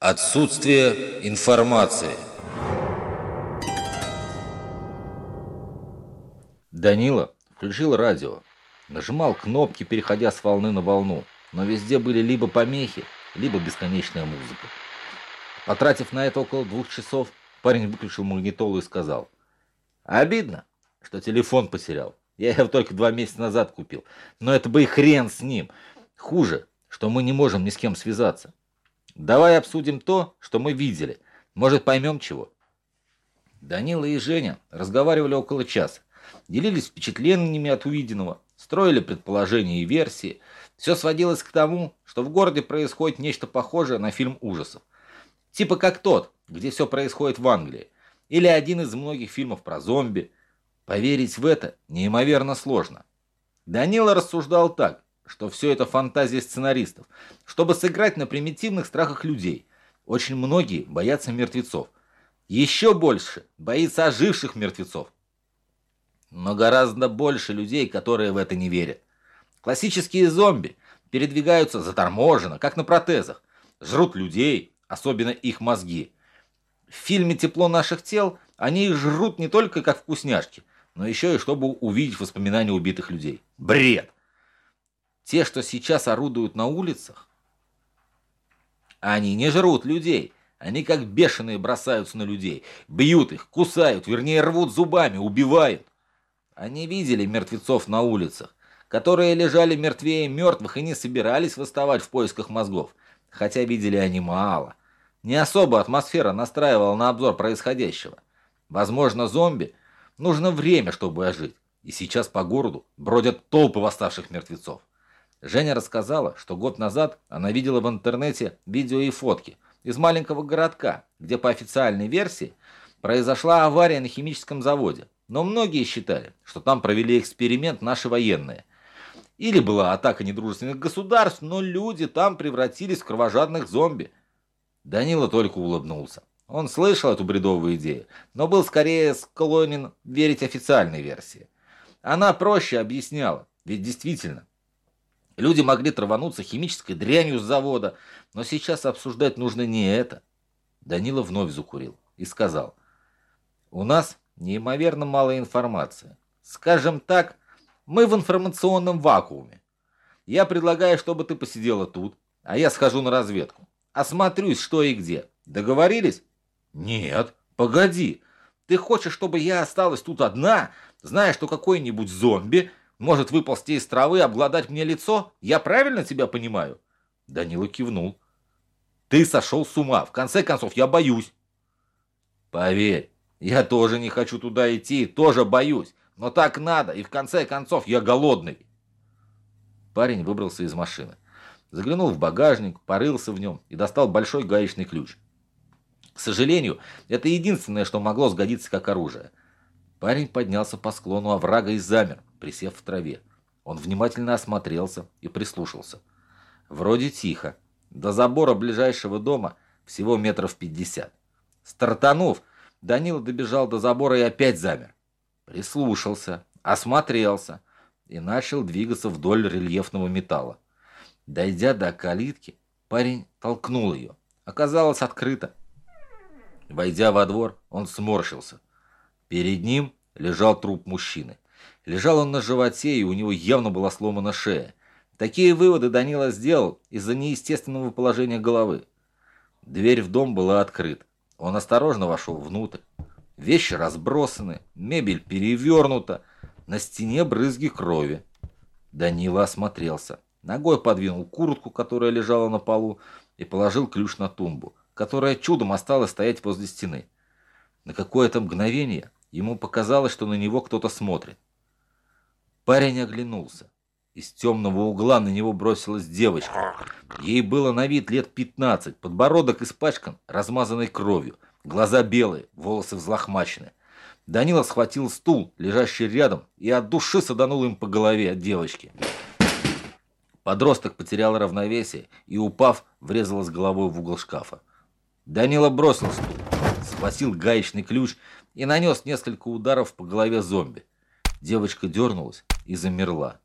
Отсутствие информации. Данила включил радио, нажимал кнопки, переходя с волны на волну, но везде были либо помехи, либо бесконечная музыка. Потратив на это около двух часов, парень выключил магнитолу и сказал, «Обидно, что телефон потерял. Я его только два месяца назад купил. Но это бы и хрен с ним. Хуже, что мы не можем ни с кем связаться. Давай обсудим то, что мы видели. Может, поймем чего?» Данила и Женя разговаривали около часа, делились впечатлениями от увиденного, строили предположения и версии. Все сводилось к тому, что в городе происходит нечто похожее на фильм ужасов. Типа как тот, где все происходит в Англии. Или один из многих фильмов про зомби. Поверить в это неимоверно сложно. Данила рассуждал так что все это фантазия сценаристов, чтобы сыграть на примитивных страхах людей. Очень многие боятся мертвецов. Еще больше боится оживших мертвецов. Но гораздо больше людей, которые в это не верят. Классические зомби передвигаются заторможенно, как на протезах. Жрут людей, особенно их мозги. В фильме «Тепло наших тел» они их жрут не только как вкусняшки, но еще и чтобы увидеть воспоминания убитых людей. Бред! Те, что сейчас орудуют на улицах, они не жрут людей. Они как бешеные бросаются на людей, бьют их, кусают, вернее рвут зубами, убивают. Они видели мертвецов на улицах, которые лежали мертвее мертвых и не собирались восставать в поисках мозгов, хотя видели они мало. Не особо атмосфера настраивала на обзор происходящего. Возможно, зомби нужно время, чтобы ожить, и сейчас по городу бродят толпы восставших мертвецов. Женя рассказала, что год назад она видела в интернете видео и фотки из маленького городка, где по официальной версии произошла авария на химическом заводе. Но многие считали, что там провели эксперимент наши военные. Или была атака недружественных государств, но люди там превратились в кровожадных зомби. Данила только улыбнулся. Он слышал эту бредовую идею, но был скорее склонен верить официальной версии. Она проще объясняла, ведь действительно, Люди могли травануться химической дрянью с завода, но сейчас обсуждать нужно не это. Данила вновь закурил и сказал, «У нас неимоверно мало информации. Скажем так, мы в информационном вакууме. Я предлагаю, чтобы ты посидела тут, а я схожу на разведку. Осмотрюсь, что и где. Договорились?» «Нет, погоди. Ты хочешь, чтобы я осталась тут одна, зная, что какой-нибудь зомби может выползти из травы, обгладать мне лицо? Я правильно тебя понимаю?» Данила кивнул. «Ты сошел с ума. В конце концов, я боюсь». «Поверь, я тоже не хочу туда идти, тоже боюсь. Но так надо, и в конце концов я голодный». Парень выбрался из машины. Заглянул в багажник, порылся в нем и достал большой гаечный ключ. К сожалению, это единственное, что могло сгодиться как оружие. Парень поднялся по склону оврага и замер, присев в траве. Он внимательно осмотрелся и прислушался. Вроде тихо. До забора ближайшего дома всего метров пятьдесят. Стартанув, Данила добежал до забора и опять замер. Прислушался, осмотрелся и начал двигаться вдоль рельефного металла. Дойдя до калитки, парень толкнул ее. Оказалось открыто. Войдя во двор, он сморщился. Перед ним лежал труп мужчины. Лежал он на животе, и у него явно была сломана шея. Такие выводы Данила сделал из-за неестественного положения головы. Дверь в дом была открыта. Он осторожно вошел внутрь. Вещи разбросаны, мебель перевернута, на стене брызги крови. Данила осмотрелся. Ногой подвинул куртку, которая лежала на полу, и положил ключ на тумбу, которая чудом осталась стоять возле стены. На какое-то мгновение ему показалось, что на него кто-то смотрит. Парень оглянулся. Из темного угла на него бросилась девочка. Ей было на вид лет 15, подбородок испачкан, размазанной кровью, глаза белые, волосы взлохмачены. Данила схватил стул, лежащий рядом, и от души саданул им по голове от девочки. Подросток потерял равновесие и, упав, врезалась головой в угол шкафа. Данила бросил стул, схватил гаечный ключ и нанес несколько ударов по голове зомби. Девочка дернулась и замерла.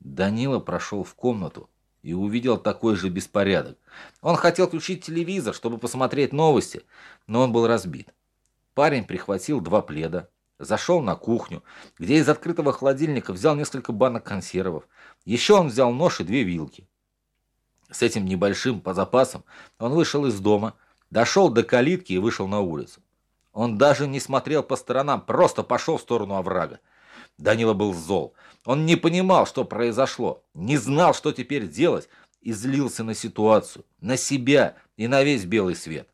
Данила прошел в комнату и увидел такой же беспорядок. Он хотел включить телевизор, чтобы посмотреть новости, но он был разбит. Парень прихватил два пледа, зашел на кухню, где из открытого холодильника взял несколько банок консервов. Еще он взял нож и две вилки. С этим небольшим по запасам он вышел из дома, дошел до калитки и вышел на улицу. Он даже не смотрел по сторонам, просто пошел в сторону оврага. Данила был зол. Он не понимал, что произошло, не знал, что теперь делать, и злился на ситуацию, на себя и на весь белый свет.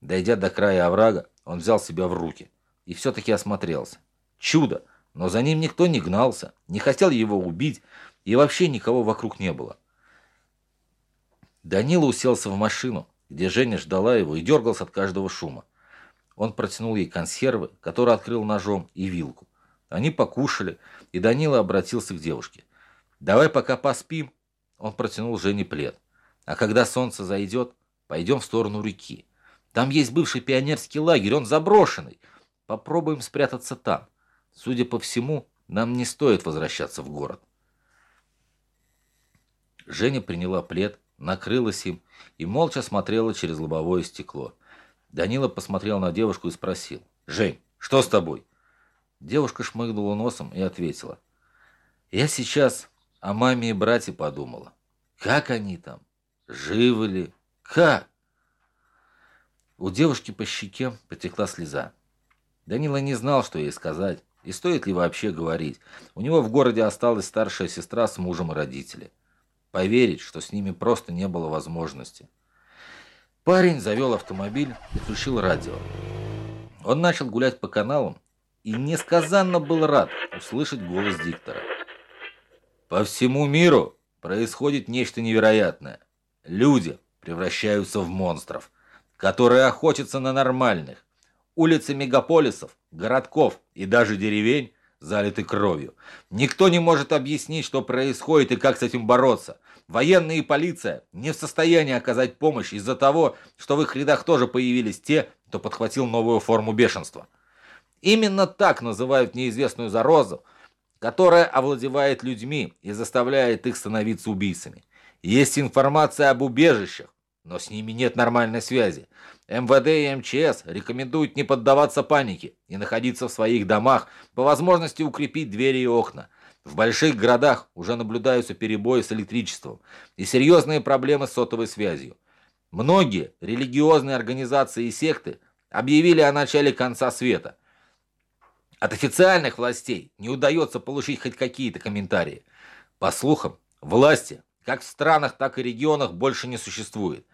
Дойдя до края оврага, он взял себя в руки и все-таки осмотрелся. Чудо! Но за ним никто не гнался, не хотел его убить, и вообще никого вокруг не было. Данила уселся в машину, где Женя ждала его и дергался от каждого шума. Он протянул ей консервы, которые открыл ножом, и вилку. Они покушали, и Данила обратился к девушке. «Давай пока поспим». Он протянул Жене плед. «А когда солнце зайдет, пойдем в сторону реки. Там есть бывший пионерский лагерь, он заброшенный. Попробуем спрятаться там. Судя по всему, нам не стоит возвращаться в город». Женя приняла плед, накрылась им и молча смотрела через лобовое стекло. Данила посмотрел на девушку и спросил. «Жень, что с тобой?» Девушка шмыгнула носом и ответила. «Я сейчас о маме и брате подумала. Как они там? Живы ли? Как?» У девушки по щеке потекла слеза. Данила не знал, что ей сказать, и стоит ли вообще говорить. У него в городе осталась старшая сестра с мужем и родители. Поверить, что с ними просто не было возможности. Парень завел автомобиль и включил радио. Он начал гулять по каналам и несказанно был рад услышать голос диктора. По всему миру происходит нечто невероятное. Люди превращаются в монстров, которые охотятся на нормальных. Улицы мегаполисов, городков и даже деревень залиты кровью. Никто не может объяснить, что происходит и как с этим бороться. Военные и полиция не в состоянии оказать помощь из-за того, что в их рядах тоже появились те, кто подхватил новую форму бешенства. Именно так называют неизвестную заразу, которая овладевает людьми и заставляет их становиться убийцами. Есть информация об убежищах, но с ними нет нормальной связи. МВД и МЧС рекомендуют не поддаваться панике и находиться в своих домах, по возможности укрепить двери и окна. В больших городах уже наблюдаются перебои с электричеством и серьезные проблемы с сотовой связью. Многие религиозные организации и секты объявили о начале конца света. От официальных властей не удается получить хоть какие-то комментарии. По слухам, власти, как в странах, так и регионах, больше не существует.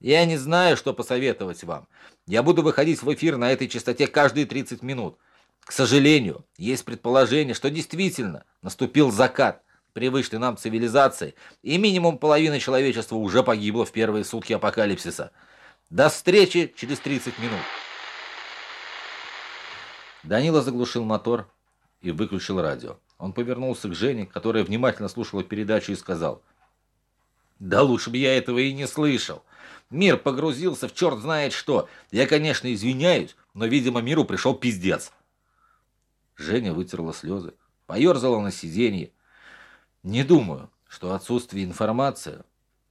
Я не знаю, что посоветовать вам. Я буду выходить в эфир на этой частоте каждые 30 минут. К сожалению, есть предположение, что действительно наступил закат привычной нам цивилизации, и минимум половина человечества уже погибло в первые сутки апокалипсиса. До встречи через 30 минут. Данила заглушил мотор и выключил радио. Он повернулся к Жене, которая внимательно слушала передачу, и сказал, «Да лучше бы я этого и не слышал. Мир погрузился в черт знает что. Я, конечно, извиняюсь, но, видимо, миру пришел пиздец. Женя вытерла слезы, поерзала на сиденье. Не думаю, что отсутствие информации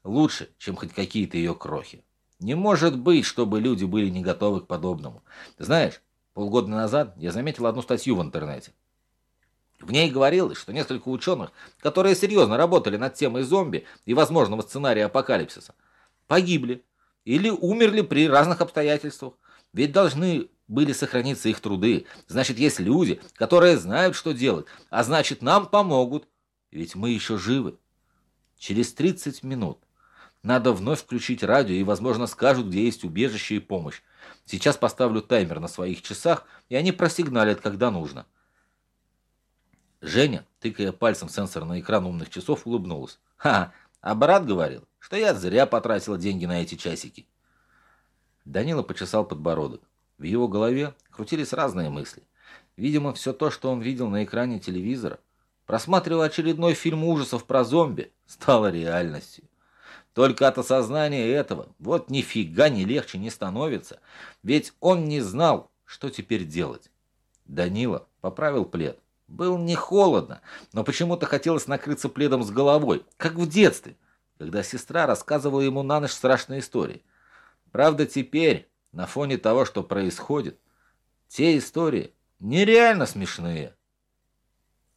лучше, чем хоть какие-то ее крохи. Не может быть, чтобы люди были не готовы к подобному. Знаешь, полгода назад я заметил одну статью в интернете. В ней говорилось, что несколько ученых, которые серьезно работали над темой зомби и возможного сценария апокалипсиса, погибли или умерли при разных обстоятельствах. Ведь должны были сохраниться их труды. Значит, есть люди, которые знают, что делать, а значит, нам помогут. Ведь мы еще живы. Через 30 минут надо вновь включить радио и, возможно, скажут, где есть убежище и помощь. Сейчас поставлю таймер на своих часах, и они просигналят, когда нужно. Женя, тыкая пальцем сенсор на экран умных часов, улыбнулась. «Ха, а брат говорил, что я зря потратила деньги на эти часики. Данила почесал подбородок. В его голове крутились разные мысли. Видимо, все то, что он видел на экране телевизора, просматривая очередной фильм ужасов про зомби, стало реальностью. Только от осознания этого вот нифига не легче не становится, ведь он не знал, что теперь делать. Данила поправил плед. Было не холодно, но почему-то хотелось накрыться пледом с головой, как в детстве – когда сестра рассказывала ему на ночь страшные истории. Правда, теперь, на фоне того, что происходит, те истории нереально смешные.